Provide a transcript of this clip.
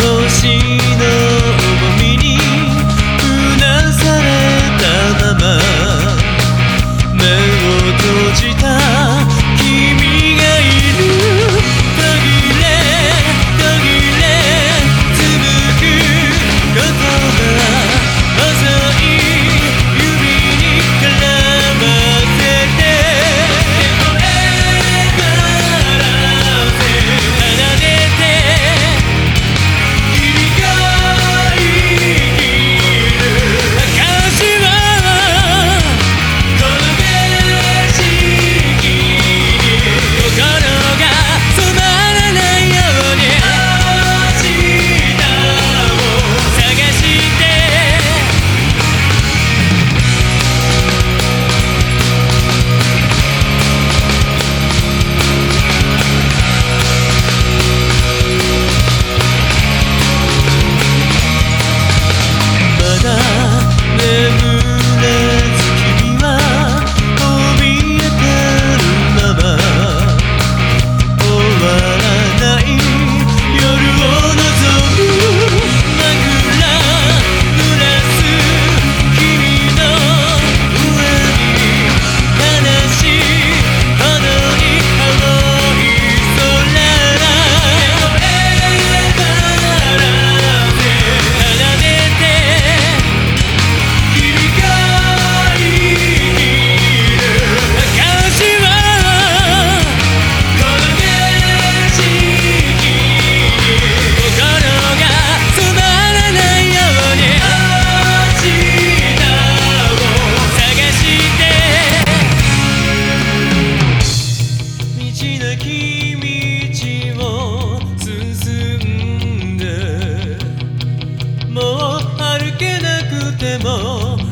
可惜もう歩けなくても